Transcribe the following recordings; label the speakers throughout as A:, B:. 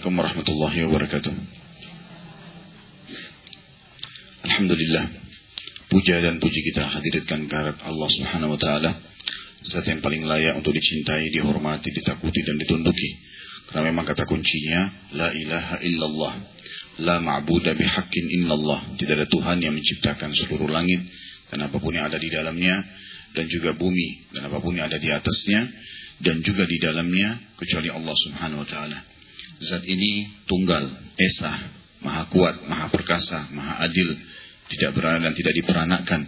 A: Assalamualaikum warahmatullahi wabarakatuh. Alhamdulillah. Puja dan puji kita hadirkan kehadap Allah Subhanahu wa taala. Zat yang paling layak untuk dicintai, dihormati, ditakuti dan ditunduki. Karena memang kata kuncinya la ilaha illallah. La ma'budu bihaqqin illallah. Tidak ada Tuhan yang menciptakan seluruh langit dan apa pun yang ada di dalamnya dan juga bumi dan apa pun yang ada di atasnya dan juga di dalamnya kecuali Allah Subhanahu wa taala. Zat ini tunggal, esa, maha kuat, maha perkasa, maha adil, tidak berada dan tidak diperanakan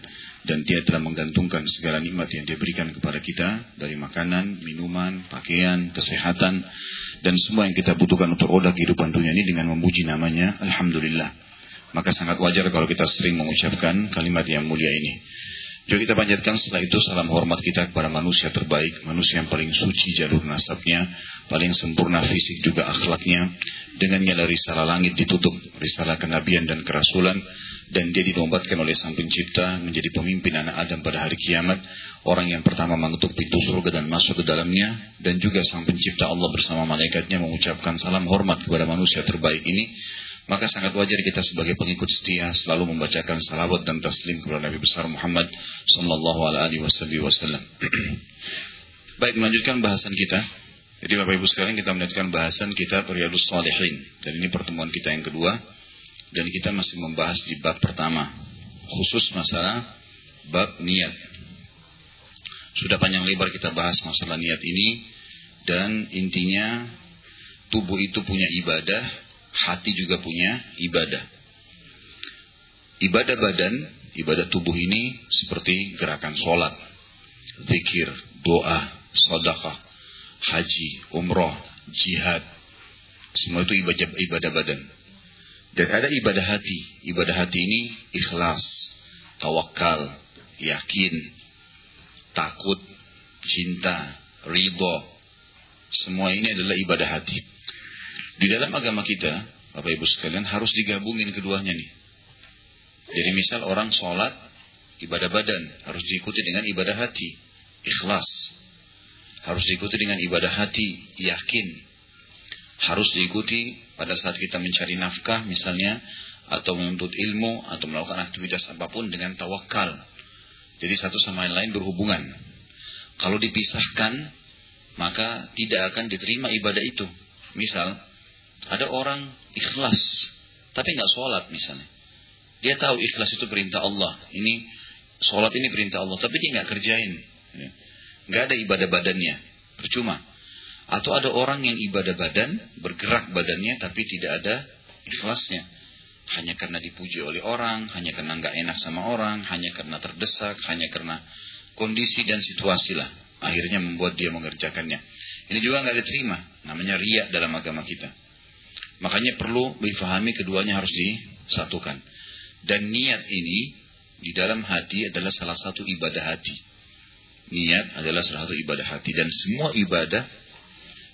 A: dan dia telah menggantungkan segala nikmat yang dia berikan kepada kita dari makanan, minuman, pakaian, kesehatan dan semua yang kita butuhkan untuk roda kehidupan dunia ini dengan memuji namanya Alhamdulillah. Maka sangat wajar kalau kita sering mengucapkan kalimat yang mulia ini. Juga kita panjatkan setelah itu salam hormat kita kepada manusia terbaik, manusia yang paling suci jalur nasabnya, paling sempurna fisik juga akhlaknya. Dengannya dari risalah langit ditutup, risalah kenabian dan kerasulan, dan dia dinobatkan oleh sang pencipta menjadi pemimpin anak Adam pada hari kiamat, orang yang pertama mengetuk pintu surga dan masuk ke dalamnya, dan juga sang pencipta Allah bersama malaikatnya mengucapkan salam hormat kepada manusia terbaik ini, maka sangat wajar kita sebagai pengikut setia selalu membacakan salawat dan taslim kepada Nabi besar Muhammad sallallahu alaihi wasallam. Baik, melanjutkan bahasan kita. Jadi Bapak Ibu sekalian kita melanjutkan bahasan kita Riyadus Salihin. Dan ini pertemuan kita yang kedua. Dan kita masih membahas di bab pertama. Khusus masalah bab niat. Sudah panjang lebar kita bahas masalah niat ini. Dan intinya tubuh itu punya ibadah hati juga punya ibadah. Ibadah badan, ibadah tubuh ini seperti gerakan sholat, zikir, doa, sodakah, haji, umroh, jihad. Semua itu ibadah, ibadah badan. Dan ada ibadah hati. Ibadah hati ini ikhlas, tawakal, yakin, takut, cinta, ridho. Semua ini adalah ibadah hati. Di dalam agama kita, Bapak Ibu sekalian, harus digabungin keduanya nih. Jadi misal orang sholat, ibadah badan, harus diikuti dengan ibadah hati, ikhlas. Harus diikuti dengan ibadah hati, yakin. Harus diikuti pada saat kita mencari nafkah misalnya, atau menuntut ilmu, atau melakukan aktivitas apa pun dengan tawakal. Jadi satu sama yang lain berhubungan. Kalau dipisahkan, maka tidak akan diterima ibadah itu. Misal, ada orang ikhlas, tapi nggak sholat misalnya. Dia tahu ikhlas itu perintah Allah. Ini sholat ini perintah Allah, tapi dia nggak kerjain. Nggak ada ibadah badannya, percuma. Atau ada orang yang ibadah badan, bergerak badannya, tapi tidak ada ikhlasnya. Hanya karena dipuji oleh orang, hanya karena nggak enak sama orang, hanya karena terdesak, hanya karena kondisi dan situasi lah. Akhirnya membuat dia mengerjakannya. Ini juga nggak diterima. Namanya riak dalam agama kita. Makanya perlu difahami keduanya harus disatukan. Dan niat ini di dalam hati adalah salah satu ibadah hati. Niat adalah salah satu ibadah hati. Dan semua ibadah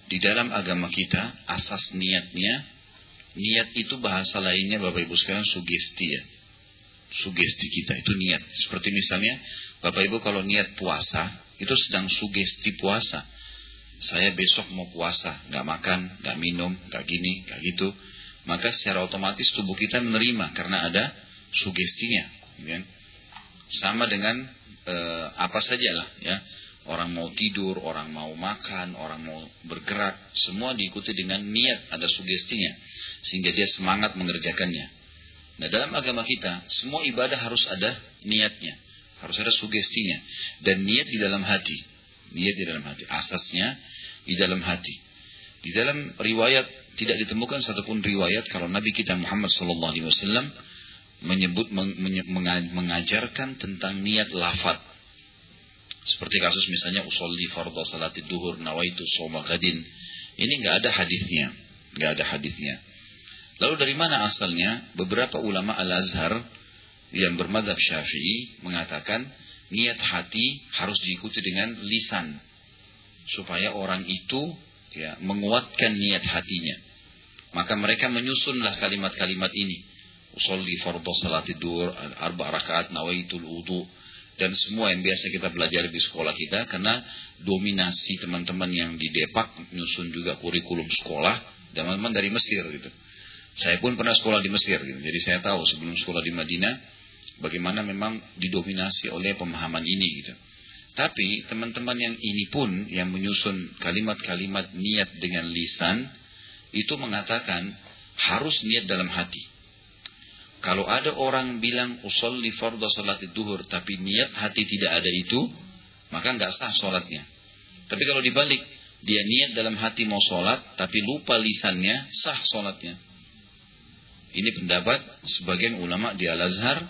A: di dalam agama kita, asas niatnya, niat itu bahasa lainnya Bapak Ibu sekalian sugesti ya. Sugesti kita itu niat. Seperti misalnya Bapak Ibu kalau niat puasa, itu sedang sugesti puasa saya besok mau puasa, nggak makan, nggak minum, nggak gini, nggak gitu, maka secara otomatis tubuh kita menerima karena ada sugestinya. Ya. Sama dengan e, apa saja lah, ya. Orang mau tidur, orang mau makan, orang mau bergerak, semua diikuti dengan niat, ada sugestinya, sehingga dia semangat mengerjakannya. Nah dalam agama kita, semua ibadah harus ada niatnya, harus ada sugestinya, dan niat di dalam hati. Niat di dalam hati. Asasnya di dalam hati. Di dalam riwayat tidak ditemukan satupun riwayat kalau Nabi kita Muhammad sallallahu alaihi wasallam menyebut mengajarkan tentang niat lafaz. Seperti kasus misalnya usolli fardhu salati duhur nawaitu shauma ghadin. Ini enggak ada hadisnya, enggak ada hadisnya. Lalu dari mana asalnya? Beberapa ulama Al-Azhar yang bermadhab Syafi'i mengatakan niat hati harus diikuti dengan lisan supaya orang itu ya menguatkan niat hatinya. Maka mereka menyusunlah kalimat-kalimat ini. Usolli fardhu salati dur, arba rakaat nawaitul wudu dan semua yang biasa kita belajar di sekolah kita karena dominasi teman-teman yang di Depak menyusun juga kurikulum sekolah teman-teman dari Mesir gitu. Saya pun pernah sekolah di Mesir gitu. Jadi saya tahu sebelum sekolah di Madinah bagaimana memang didominasi oleh pemahaman ini gitu. Tapi teman-teman yang ini pun yang menyusun kalimat-kalimat niat dengan lisan itu mengatakan harus niat dalam hati. Kalau ada orang bilang usolli fardhu salat duhur tapi niat hati tidak ada itu, maka nggak sah sholatnya. Tapi kalau dibalik, dia niat dalam hati mau sholat tapi lupa lisannya, sah sholatnya. Ini pendapat sebagian ulama di Al-Azhar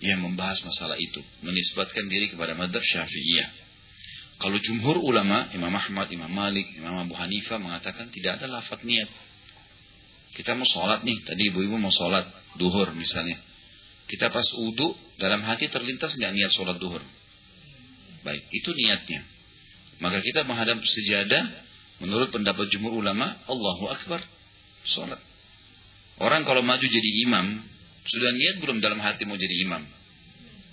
A: yang membahas masalah itu. Menisbatkan diri kepada madhab syafi'iyah. Kalau jumhur ulama, Imam Ahmad, Imam Malik, Imam Abu Hanifah mengatakan tidak ada lafad niat. Kita mau sholat nih, tadi ibu-ibu mau sholat, duhur misalnya. Kita pas uduk, dalam hati terlintas nggak niat sholat duhur. Baik, itu niatnya. Maka kita menghadap sejadah, menurut pendapat jumhur ulama, Allahu Akbar, sholat. Orang kalau maju jadi imam, sudah niat belum dalam hati mau jadi imam?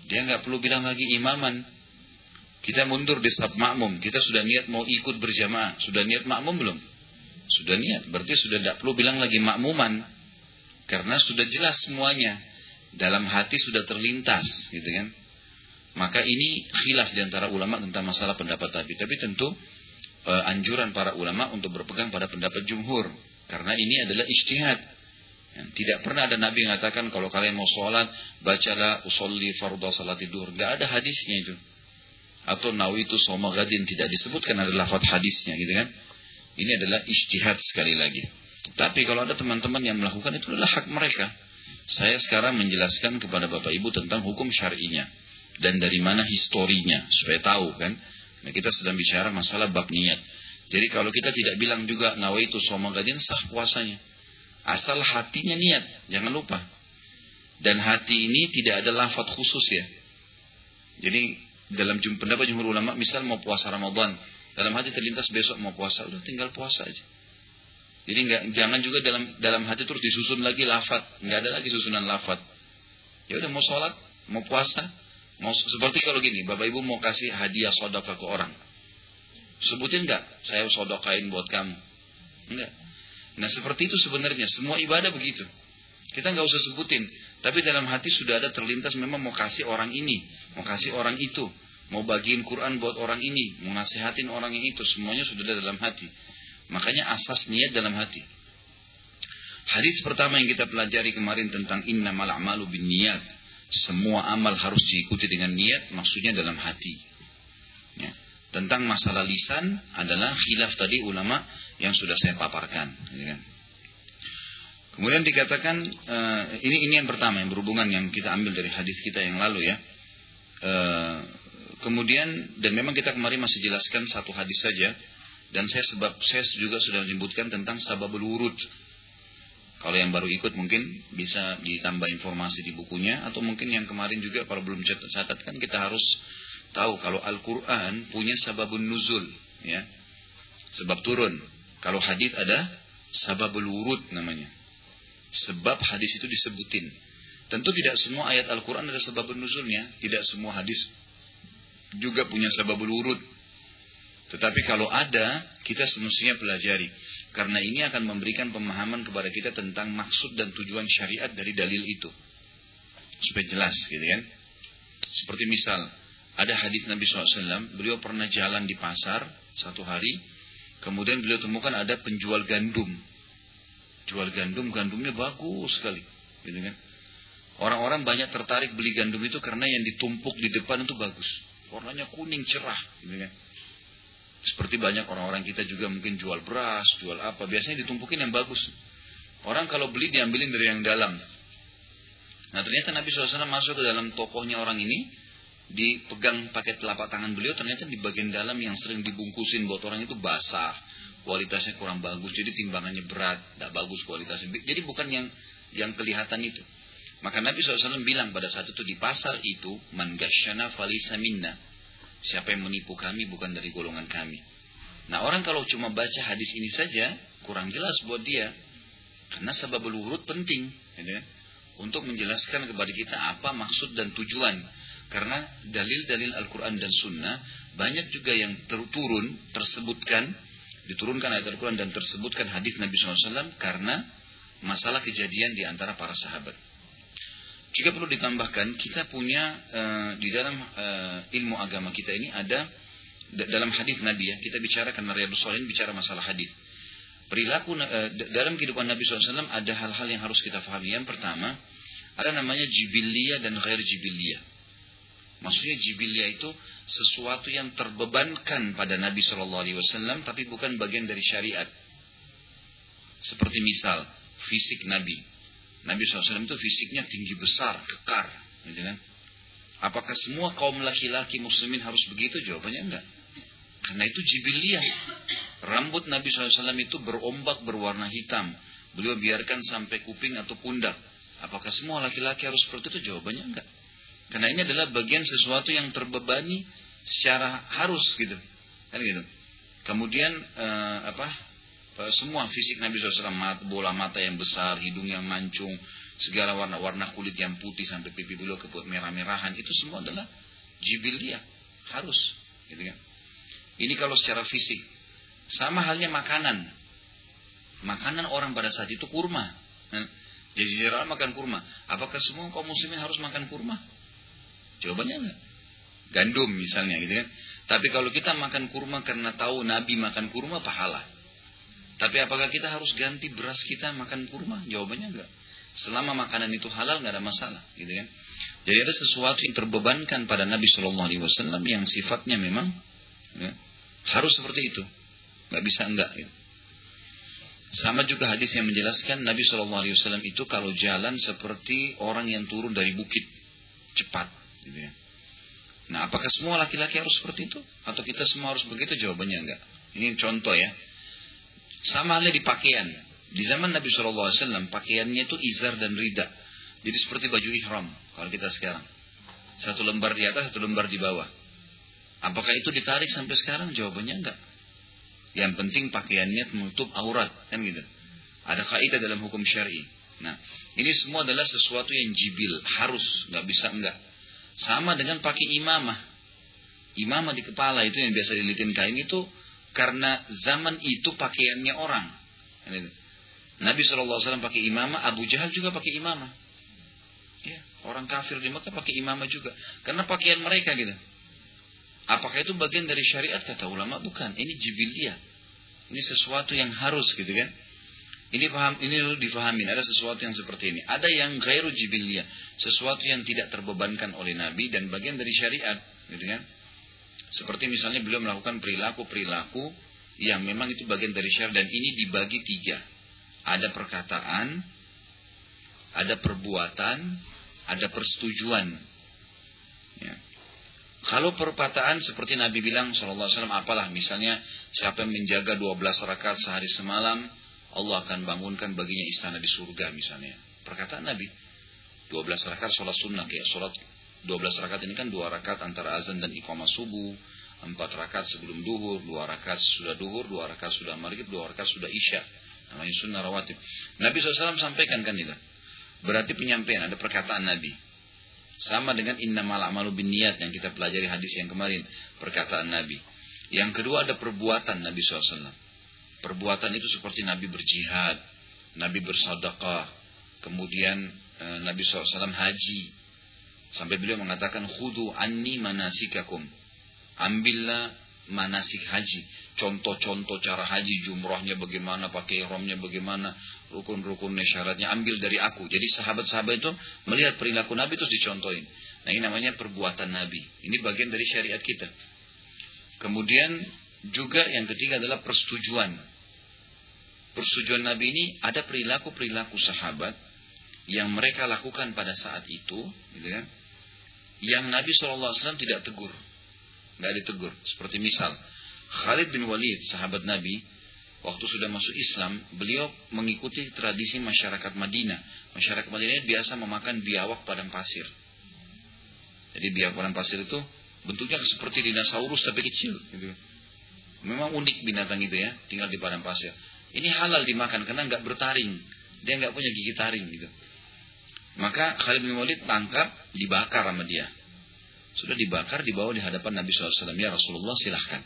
A: Dia nggak perlu bilang lagi imaman. Kita mundur di sab makmum, kita sudah niat mau ikut berjamaah, sudah niat makmum belum? Sudah niat, berarti sudah tidak perlu bilang lagi makmuman. Karena sudah jelas semuanya. Dalam hati sudah terlintas, gitu kan. Maka ini khilaf di antara ulama tentang masalah pendapat tadi. Tapi tentu e, anjuran para ulama untuk berpegang pada pendapat jumhur. Karena ini adalah ijtihad. Ya, tidak pernah ada Nabi mengatakan kalau kalian mau sholat, bacalah usolli fardhu salat tidur. Gak ada hadisnya itu atau nawitu soma gadin tidak disebutkan ada lafaz hadisnya gitu kan. Ini adalah ijtihad sekali lagi. Tapi kalau ada teman-teman yang melakukan itu adalah hak mereka. Saya sekarang menjelaskan kepada Bapak Ibu tentang hukum syar'inya dan dari mana historinya supaya tahu kan. Nah, kita sedang bicara masalah bab niat. Jadi kalau kita tidak bilang juga nawaitu soma gadin sah puasanya. Asal hatinya niat, jangan lupa. Dan hati ini tidak ada lafaz khusus ya. Jadi dalam pendapat jumhur ulama misal mau puasa Ramadan dalam hati terlintas besok mau puasa udah tinggal puasa aja jadi nggak jangan juga dalam dalam hati terus disusun lagi lafat nggak ada lagi susunan lafat ya udah mau sholat mau puasa mau seperti kalau gini bapak ibu mau kasih hadiah sodaka ke orang. Sebutin nggak saya sodokain buat kamu. Enggak nah seperti itu sebenarnya. Semua ibadah begitu. Kita nggak usah sebutin. Tapi dalam hati sudah ada terlintas memang mau kasih orang ini, mau kasih orang itu, mau bagiin Quran buat orang ini, mau nasihatin orang yang itu, semuanya sudah ada dalam hati. Makanya asas niat dalam hati. Hadis pertama yang kita pelajari kemarin tentang inna a'malu bin niat. Semua amal harus diikuti dengan niat, maksudnya dalam hati. Ya. Tentang masalah lisan adalah khilaf tadi ulama yang sudah saya paparkan. Ya kan? Kemudian dikatakan uh, ini ini yang pertama yang berhubungan yang kita ambil dari hadis kita yang lalu ya. Uh, kemudian dan memang kita kemarin masih jelaskan satu hadis saja dan saya sebab saya juga sudah menyebutkan tentang sababul wurud. Kalau yang baru ikut mungkin bisa ditambah informasi di bukunya atau mungkin yang kemarin juga kalau belum catat kan kita harus tahu kalau Al-Qur'an punya sababun nuzul ya. Sebab turun. Kalau hadis ada sababul wurud namanya. Sebab hadis itu disebutin. Tentu tidak semua ayat Al-Quran ada sebab nuzulnya. Tidak semua hadis juga punya sebab urut. Tetapi kalau ada, kita semestinya pelajari. Karena ini akan memberikan pemahaman kepada kita tentang maksud dan tujuan syariat dari dalil itu. Supaya jelas gitu kan. Seperti misal, ada hadis Nabi SAW, beliau pernah jalan di pasar satu hari, kemudian beliau temukan ada penjual gandum jual gandum, gandumnya bagus sekali, gitu kan? Orang-orang banyak tertarik beli gandum itu karena yang ditumpuk di depan itu bagus, warnanya kuning cerah, gitu kan? Seperti banyak orang-orang kita juga mungkin jual beras, jual apa, biasanya ditumpukin yang bagus. Orang kalau beli diambilin dari yang dalam. Nah ternyata Nabi SAW masuk ke dalam tokohnya orang ini, dipegang pakai telapak tangan beliau, ternyata di bagian dalam yang sering dibungkusin buat orang itu basah kualitasnya kurang bagus, jadi timbangannya berat, tidak bagus kualitasnya. Jadi bukan yang yang kelihatan itu. Maka Nabi SAW bilang pada saat itu di pasar itu, man gasyana falisa minna. Siapa yang menipu kami bukan dari golongan kami. Nah orang kalau cuma baca hadis ini saja, kurang jelas buat dia. Karena sebab urut penting. Ya, untuk menjelaskan kepada kita apa maksud dan tujuan. Karena dalil-dalil Al-Quran dan Sunnah banyak juga yang turun tersebutkan diturunkan ayat Al-Quran dan tersebutkan hadis Nabi SAW karena masalah kejadian di antara para sahabat. Jika perlu ditambahkan, kita punya uh, di dalam uh, ilmu agama kita ini ada dalam hadis Nabi ya, kita bicara karena Riyadhus Shalihin bicara masalah hadis. Perilaku uh, dalam kehidupan Nabi SAW ada hal-hal yang harus kita pahami. Yang pertama, ada namanya jibiliyah dan ghair jibiliyah. Maksudnya jibiliyah itu sesuatu yang terbebankan pada Nabi Shallallahu Alaihi Wasallam, tapi bukan bagian dari syariat. Seperti misal fisik Nabi. Nabi SAW itu fisiknya tinggi besar, kekar, gitu kan? Apakah semua kaum laki-laki muslimin harus begitu? Jawabannya enggak. Karena itu jibiliyah. Rambut Nabi SAW itu berombak berwarna hitam. Beliau biarkan sampai kuping atau pundak. Apakah semua laki-laki harus seperti itu? Jawabannya enggak. Karena ini adalah bagian sesuatu yang terbebani secara harus gitu. Kan gitu. Kemudian eh, apa? Eh, semua fisik Nabi SAW, mata, bola mata yang besar, hidung yang mancung, segala warna-warna kulit yang putih sampai pipi beliau kebut merah-merahan, itu semua adalah jibiliyah, harus, gitu kan. Ini kalau secara fisik. Sama halnya makanan. Makanan orang pada saat itu kurma. Jadi Jazirah makan kurma. Apakah semua kaum muslimin harus makan kurma? Jawabannya enggak. Gandum misalnya gitu kan. Tapi kalau kita makan kurma karena tahu Nabi makan kurma pahala. Tapi apakah kita harus ganti beras kita makan kurma? Jawabannya enggak. Selama makanan itu halal nggak ada masalah, gitu kan? Jadi ada sesuatu yang terbebankan pada Nabi Shallallahu Alaihi Wasallam yang sifatnya memang ya, harus seperti itu, nggak bisa enggak. Gitu. Sama juga hadis yang menjelaskan Nabi Shallallahu Alaihi Wasallam itu kalau jalan seperti orang yang turun dari bukit cepat, gitu ya. Nah, apakah semua laki-laki harus seperti itu? Atau kita semua harus begitu? Jawabannya enggak. Ini contoh ya. Sama halnya di pakaian. Di zaman Nabi SAW, pakaiannya itu izar dan rida. Jadi seperti baju ihram, kalau kita sekarang. Satu lembar di atas, satu lembar di bawah. Apakah itu ditarik sampai sekarang? Jawabannya enggak. Yang penting pakaiannya menutup aurat, kan gitu. Ada kaidah dalam hukum syari. Nah, ini semua adalah sesuatu yang jibil, harus, nggak bisa enggak. Sama dengan pakai imamah. Imamah di kepala itu yang biasa dilitin kain itu karena zaman itu pakaiannya orang. Nabi SAW pakai imamah, Abu Jahal juga pakai imamah. Ya, orang kafir di Mekah pakai imamah juga. Karena pakaian mereka gitu. Apakah itu bagian dari syariat? Kata ulama bukan. Ini jibiliyah. Ini sesuatu yang harus gitu kan. Ini paham, ini dulu difahami. Ada sesuatu yang seperti ini. Ada yang gairu jibiliyah. Sesuatu yang tidak terbebankan oleh Nabi dan bagian dari syariat. Gitu kan? Seperti misalnya beliau melakukan perilaku-perilaku yang memang itu bagian dari syariat. Dan ini dibagi tiga. Ada perkataan, ada perbuatan, ada persetujuan. Ya. Kalau perkataan seperti Nabi bilang SAW apalah misalnya siapa yang menjaga 12 rakaat sehari semalam Allah akan bangunkan baginya istana di surga misalnya. Perkataan Nabi. 12 rakaat sholat sunnah. Kayak sholat 12 rakaat ini kan 2 rakaat antara azan dan iqamah subuh. 4 rakaat sebelum duhur. 2 rakaat sudah duhur. 2 rakaat sudah maghrib. 2 rakaat sudah isya. Namanya sunnah rawatib. Nabi SAW sampaikan kan itu. Berarti penyampaian. Ada perkataan Nabi. Sama dengan innamal amalu bin niat yang kita pelajari hadis yang kemarin. Perkataan Nabi. Yang kedua ada perbuatan Nabi SAW. Perbuatan itu seperti Nabi berjihad, Nabi bersedekah, kemudian e, Nabi SAW haji. Sampai beliau mengatakan, Khudu anni manasikakum. Ambillah manasik haji. Contoh-contoh cara haji, jumrohnya bagaimana, pakai romnya bagaimana, rukun-rukunnya syaratnya, ambil dari aku. Jadi sahabat-sahabat itu melihat perilaku Nabi terus dicontohin. Nah ini namanya perbuatan Nabi. Ini bagian dari syariat kita. Kemudian juga yang ketiga adalah persetujuan. Persetujuan Nabi ini ada perilaku-perilaku sahabat yang mereka lakukan pada saat itu, gitu kan? Yang Nabi SAW tidak tegur, nggak ditegur. Seperti misal Khalid bin Walid, sahabat Nabi, waktu sudah masuk Islam, beliau mengikuti tradisi masyarakat Madinah. Masyarakat Madinah biasa memakan biawak padang pasir. Jadi biawak padang pasir itu bentuknya seperti dinosaurus tapi kecil. Gitu. Memang unik binatang itu ya, tinggal di padang pasir. Ini halal dimakan karena nggak bertaring. Dia nggak punya gigi taring gitu. Maka Khalid bin Walid tangkap, dibakar sama dia. Sudah dibakar, dibawa di hadapan Nabi SAW. Ya Rasulullah silahkan.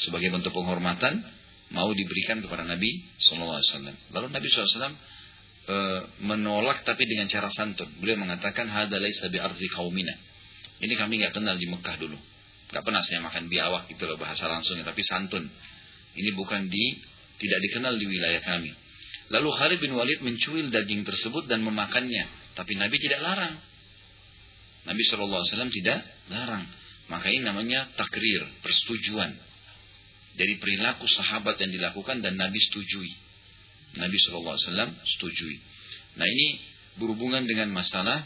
A: Sebagai bentuk penghormatan, mau diberikan kepada Nabi SAW. Lalu Nabi SAW e, menolak tapi dengan cara santun. Beliau mengatakan qaumina. Ini kami nggak kenal di Mekah dulu. Nggak pernah saya makan biawak itu loh bahasa langsungnya, tapi santun. Ini bukan di tidak dikenal di wilayah kami. Lalu Khalid bin Walid mencuil daging tersebut dan memakannya, tapi Nabi tidak larang. Nabi SAW tidak larang. Maka ini namanya takrir, persetujuan. Dari perilaku sahabat yang dilakukan dan Nabi setujui. Nabi SAW setujui. Nah ini berhubungan dengan masalah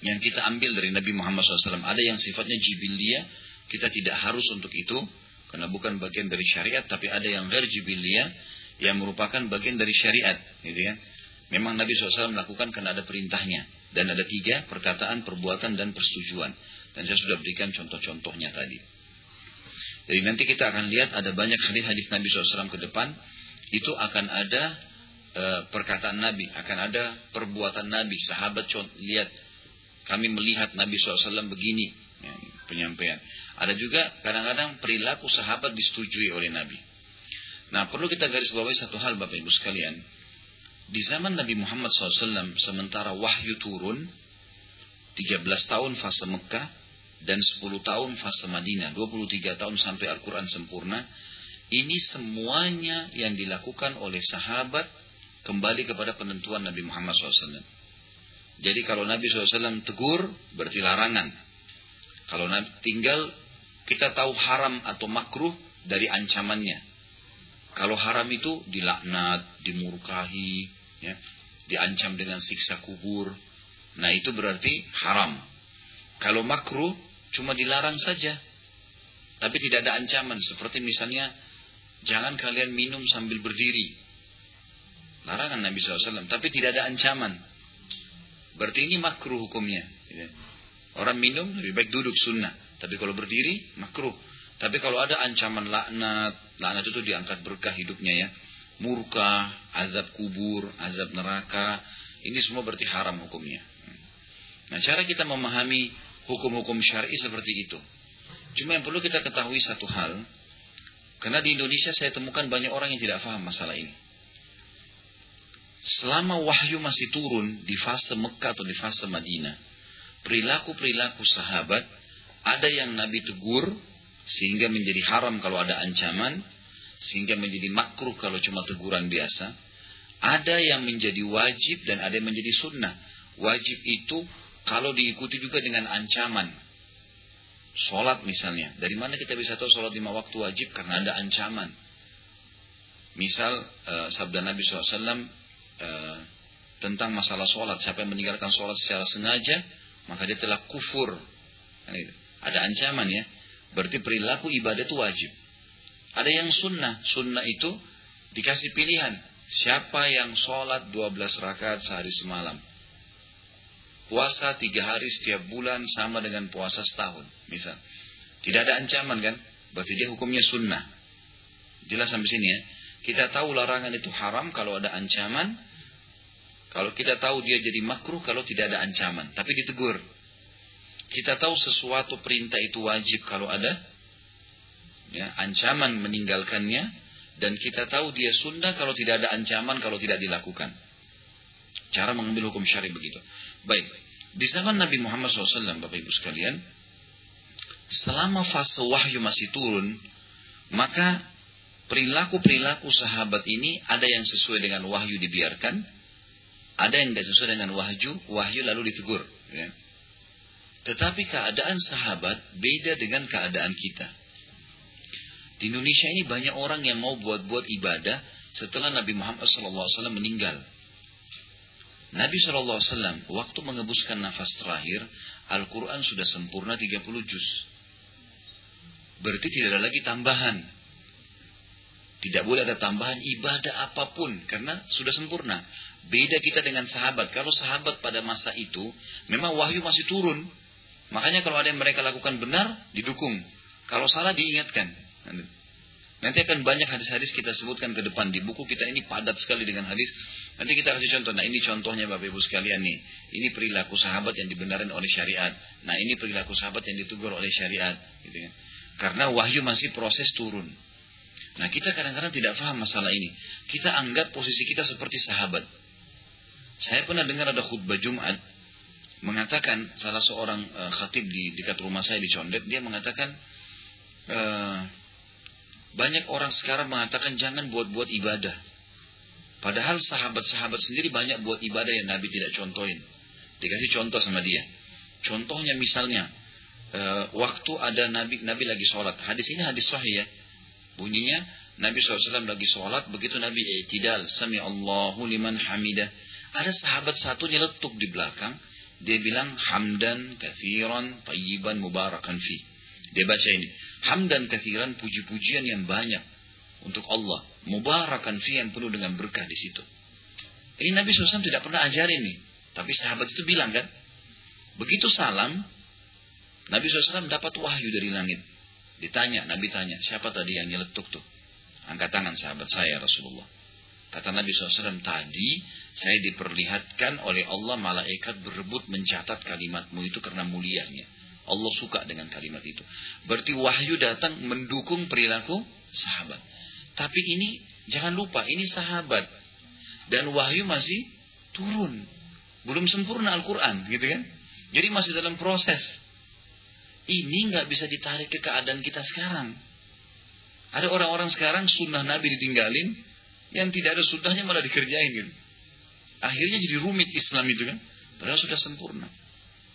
A: yang kita ambil dari Nabi Muhammad SAW. Ada yang sifatnya jibiliyah, kita tidak harus untuk itu, karena bukan bagian dari syariat, tapi ada yang ghair jibiliyah, yang merupakan bagian dari syariat. Gitu ya. Memang Nabi SAW melakukan karena ada perintahnya. Dan ada tiga, perkataan, perbuatan, dan persetujuan. Dan saya sudah berikan contoh-contohnya tadi. Jadi nanti kita akan lihat ada banyak hadis-hadis Nabi SAW ke depan. Itu akan ada e, perkataan Nabi. Akan ada perbuatan Nabi. Sahabat lihat kami melihat Nabi SAW begini. Ya, penyampaian. Ada juga kadang-kadang perilaku sahabat disetujui oleh Nabi. Nah perlu kita garis bawahi satu hal Bapak Ibu sekalian. Di zaman Nabi Muhammad SAW, sementara wahyu turun, 13 tahun fase Mekah, dan 10 tahun fase Madinah, 23 tahun sampai Al-Quran sempurna, ini semuanya yang dilakukan oleh sahabat kembali kepada penentuan Nabi Muhammad SAW. Jadi kalau Nabi SAW tegur, berarti larangan. Kalau tinggal, kita tahu haram atau makruh dari ancamannya. Kalau haram itu dilaknat, dimurkahi, ya, diancam dengan siksa kubur. Nah itu berarti haram. Kalau makruh cuma dilarang saja. Tapi tidak ada ancaman. Seperti misalnya jangan kalian minum sambil berdiri. Larangan Nabi SAW. Tapi tidak ada ancaman. Berarti ini makruh hukumnya. Ya. Orang minum lebih baik duduk sunnah. Tapi kalau berdiri makruh. Tapi kalau ada ancaman laknat, laknat itu diangkat berkah hidupnya ya. Murka, azab kubur, azab neraka, ini semua berarti haram hukumnya. Nah, cara kita memahami hukum-hukum syar'i seperti itu. Cuma yang perlu kita ketahui satu hal, karena di Indonesia saya temukan banyak orang yang tidak paham masalah ini. Selama wahyu masih turun di fase Mekah atau di fase Madinah, perilaku-perilaku sahabat ada yang Nabi tegur, sehingga menjadi haram kalau ada ancaman, sehingga menjadi makruh kalau cuma teguran biasa. Ada yang menjadi wajib dan ada yang menjadi sunnah. Wajib itu kalau diikuti juga dengan ancaman. Sholat misalnya. Dari mana kita bisa tahu sholat lima waktu wajib? Karena ada ancaman. Misal uh, sabda Nabi SAW eh, tentang masalah sholat. Siapa yang meninggalkan sholat secara sengaja, maka dia telah kufur. Ada ancaman ya. Berarti perilaku ibadah itu wajib. Ada yang sunnah. Sunnah itu dikasih pilihan. Siapa yang sholat 12 rakaat sehari semalam. Puasa tiga hari setiap bulan sama dengan puasa setahun. Misal. Tidak ada ancaman kan? Berarti dia hukumnya sunnah. Jelas sampai sini ya. Kita tahu larangan itu haram kalau ada ancaman. Kalau kita tahu dia jadi makruh kalau tidak ada ancaman. Tapi ditegur. Kita tahu sesuatu perintah itu wajib kalau ada ya, ancaman meninggalkannya dan kita tahu dia sunnah kalau tidak ada ancaman kalau tidak dilakukan. Cara mengambil hukum syari begitu. Baik, di zaman Nabi Muhammad SAW, Bapak Ibu sekalian, selama fase wahyu masih turun, maka perilaku-perilaku sahabat ini ada yang sesuai dengan wahyu dibiarkan, ada yang tidak sesuai dengan wahyu, wahyu lalu ditegur. Ya. Tetapi keadaan sahabat beda dengan keadaan kita. Di Indonesia ini banyak orang yang mau buat-buat ibadah setelah Nabi Muhammad SAW meninggal. Nabi SAW waktu mengebuskan nafas terakhir, Al-Quran sudah sempurna 30 juz. Berarti tidak ada lagi tambahan. Tidak boleh ada tambahan ibadah apa pun karena sudah sempurna. Beda kita dengan sahabat. Kalau sahabat pada masa itu memang wahyu masih turun. Makanya kalau ada yang mereka lakukan benar, didukung. Kalau salah, diingatkan. Nanti akan banyak hadis-hadis kita sebutkan ke depan. Di buku kita ini padat sekali dengan hadis. Nanti kita kasih contoh. Nah ini contohnya Bapak Ibu sekalian nih. Ini perilaku sahabat yang dibenarkan oleh syariat. Nah ini perilaku sahabat yang ditegur oleh syariat. Gitu ya. Karena wahyu masih proses turun. Nah kita kadang-kadang tidak paham masalah ini. Kita anggap posisi kita seperti sahabat. Saya pernah dengar ada khutbah Jumat mengatakan salah seorang uh, khatib di dekat rumah saya di Condet dia mengatakan uh, banyak orang sekarang mengatakan jangan buat-buat ibadah. Padahal sahabat-sahabat sendiri banyak buat ibadah yang Nabi tidak contohin. Dikasih contoh sama dia. Contohnya misalnya uh, waktu ada Nabi Nabi lagi sholat. Hadis ini hadis sahih ya. Bunyinya Nabi SAW lagi sholat, begitu Nabi i'tidal, sami Allahu liman hamidah. Ada sahabat satu nyeletuk di belakang, dia bilang hamdan kathiran tayyiban mubarakan fi. Dia baca ini, hamdan kathiran puji-pujian yang banyak untuk Allah, mubarakan fi yang penuh dengan berkah di situ. Ini Nabi SAW tidak pernah ajarin nih, tapi sahabat itu bilang kan, begitu salam, Nabi SAW dapat wahyu dari langit. Ditanya, Nabi tanya, siapa tadi yang nyeletuk tuh? Angkat tangan sahabat saya Rasulullah. Kata Nabi SAW, tadi saya diperlihatkan oleh Allah malaikat berebut mencatat kalimatmu itu karena mulianya. Allah suka dengan kalimat itu. Berarti wahyu datang mendukung perilaku sahabat. Tapi ini jangan lupa, ini sahabat. Dan wahyu masih turun. Belum sempurna Al-Quran, gitu kan? Jadi masih dalam proses. Ini nggak bisa ditarik ke keadaan kita sekarang. Ada orang-orang sekarang sunnah Nabi ditinggalin, yang tidak ada sunnahnya malah dikerjain gitu. Akhirnya jadi rumit Islam itu kan. Padahal sudah sempurna.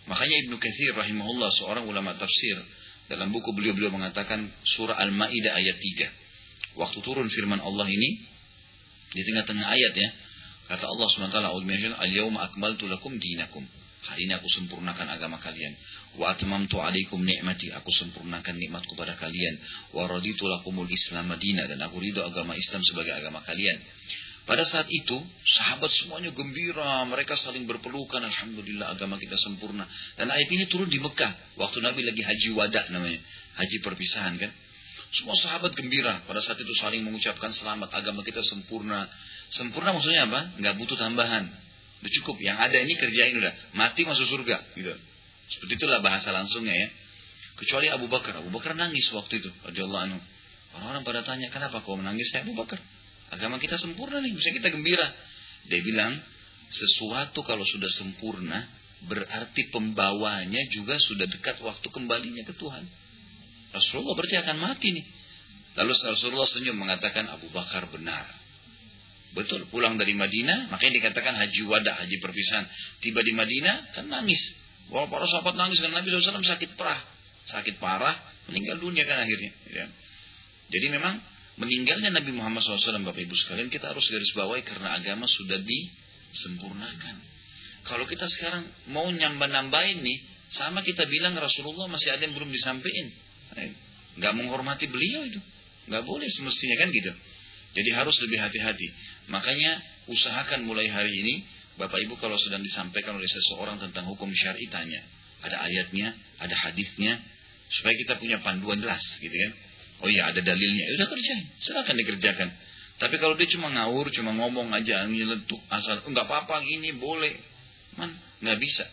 A: Makanya Ibnu Kathir rahimahullah seorang ulama tafsir dalam buku beliau-beliau mengatakan surah Al-Maidah ayat 3. Waktu turun firman Allah ini di tengah-tengah ayat ya, kata Allah SWT, "Al-yauma akmaltu lakum dinakum." Hari ini aku sempurnakan agama kalian. Wa atmamtu alaikum ni'mati. Aku sempurnakan nikmatku pada kalian. Wa raditu lakumul Islam Madinah. Dan aku ridho agama Islam sebagai agama kalian. Pada saat itu, sahabat semuanya gembira. Mereka saling berpelukan. Alhamdulillah agama kita sempurna. Dan ayat ini turun di Mekah. Waktu Nabi lagi haji wadah namanya. Haji perpisahan kan. Semua sahabat gembira. Pada saat itu saling mengucapkan selamat. Agama kita sempurna. Sempurna maksudnya apa? Nggak butuh tambahan. Udah cukup, yang ada ini kerjain udah. Mati masuk surga, gitu. Seperti itulah bahasa langsungnya ya. Kecuali Abu Bakar. Abu Bakar nangis waktu itu. Orang-orang pada tanya, kenapa kau menangis? Ya Abu Bakar. Agama kita sempurna nih, bisa kita gembira. Dia bilang, sesuatu kalau sudah sempurna, berarti pembawanya juga sudah dekat waktu kembalinya ke Tuhan. Rasulullah berarti akan mati nih. Lalu Rasulullah senyum mengatakan Abu Bakar benar. Betul, pulang dari Madinah, makanya dikatakan haji wadah, haji perpisahan. Tiba di Madinah, kan nangis. Wah, para sahabat nangis karena Nabi SAW sakit parah. Sakit parah, meninggal dunia kan akhirnya. Ya. Jadi memang meninggalnya Nabi Muhammad SAW, Bapak Ibu sekalian, kita harus garis bawahi karena agama sudah disempurnakan. Kalau kita sekarang mau nyambah-nambahin nih, sama kita bilang Rasulullah masih ada yang belum disampaikan. Nggak menghormati beliau itu. Nggak boleh semestinya kan gitu. Jadi harus lebih hati-hati. Makanya usahakan mulai hari ini, Bapak Ibu kalau sedang disampaikan oleh seseorang tentang hukum syar'i tanya. Ada ayatnya, ada hadisnya, supaya kita punya panduan jelas gitu kan. Oh iya ada dalilnya, ya udah kerjain, silakan dikerjakan. Tapi kalau dia cuma ngawur, cuma ngomong aja, nyeletuk asal, enggak apa-apa ini boleh, man nggak bisa,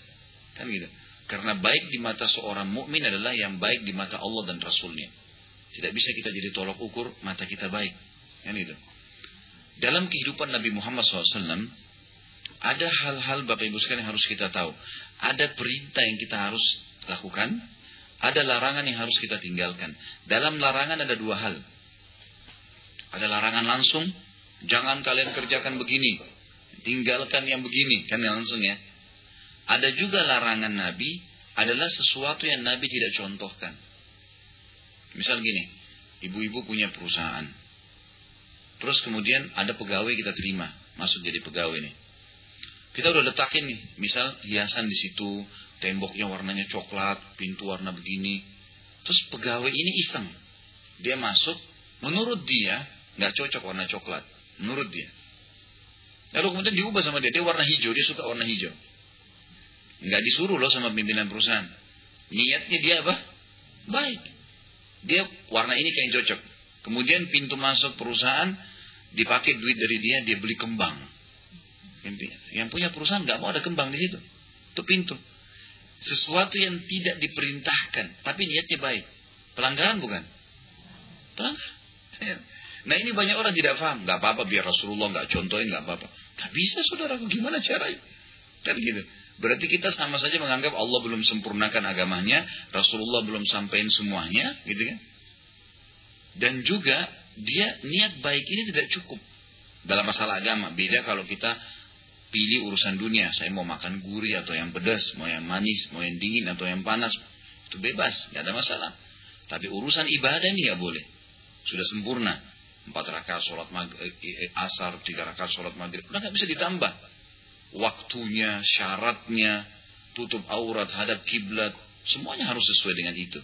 A: kan gitu. Karena baik di mata seorang mukmin adalah yang baik di mata Allah dan Rasulnya. Tidak bisa kita jadi tolok ukur mata kita baik. Kan itu. Dalam kehidupan Nabi Muhammad SAW, ada hal-hal Bapak Ibu sekalian harus kita tahu. Ada perintah yang kita harus lakukan, ada larangan yang harus kita tinggalkan. Dalam larangan ada dua hal. Ada larangan langsung, jangan kalian kerjakan begini, tinggalkan yang begini, kan yang langsung ya. Ada juga larangan Nabi adalah sesuatu yang Nabi tidak contohkan. Misal gini, ibu-ibu punya perusahaan, Terus kemudian ada pegawai kita terima, masuk jadi pegawai nih. Kita udah letakin nih, misal hiasan di situ, temboknya warnanya coklat, pintu warna begini. Terus pegawai ini iseng. Dia masuk, menurut dia nggak cocok warna coklat, menurut dia. Lalu kemudian diubah sama dia, dia warna hijau, dia suka warna hijau. Nggak disuruh loh sama pimpinan perusahaan. Niatnya dia apa? Baik. Dia warna ini kayak cocok. Kemudian pintu masuk perusahaan dipakai duit dari dia, dia beli kembang. Yang punya perusahaan nggak mau ada kembang di situ. Itu pintu. Sesuatu yang tidak diperintahkan, tapi niatnya baik. Pelanggaran bukan? Pelanggaran. Nah ini banyak orang tidak paham. Gak apa-apa biar Rasulullah gak contohin gak apa-apa. Gak bisa saudara, gimana caranya? Kan gitu. Berarti kita sama saja menganggap Allah belum sempurnakan agamanya, Rasulullah belum sampaikan semuanya, gitu kan? Dan juga dia niat baik ini tidak cukup dalam masalah agama. Beda kalau kita pilih urusan dunia. Saya mau makan gurih atau yang pedas, mau yang manis, mau yang dingin atau yang panas. Itu bebas, nggak ada masalah. Tapi urusan ibadah ini nggak boleh. Sudah sempurna. Empat rakaat sholat eh, eh, asar, tiga rakaat sholat maghrib. Udah nggak bisa ditambah. Waktunya, syaratnya, tutup aurat, hadap kiblat, semuanya harus sesuai dengan itu.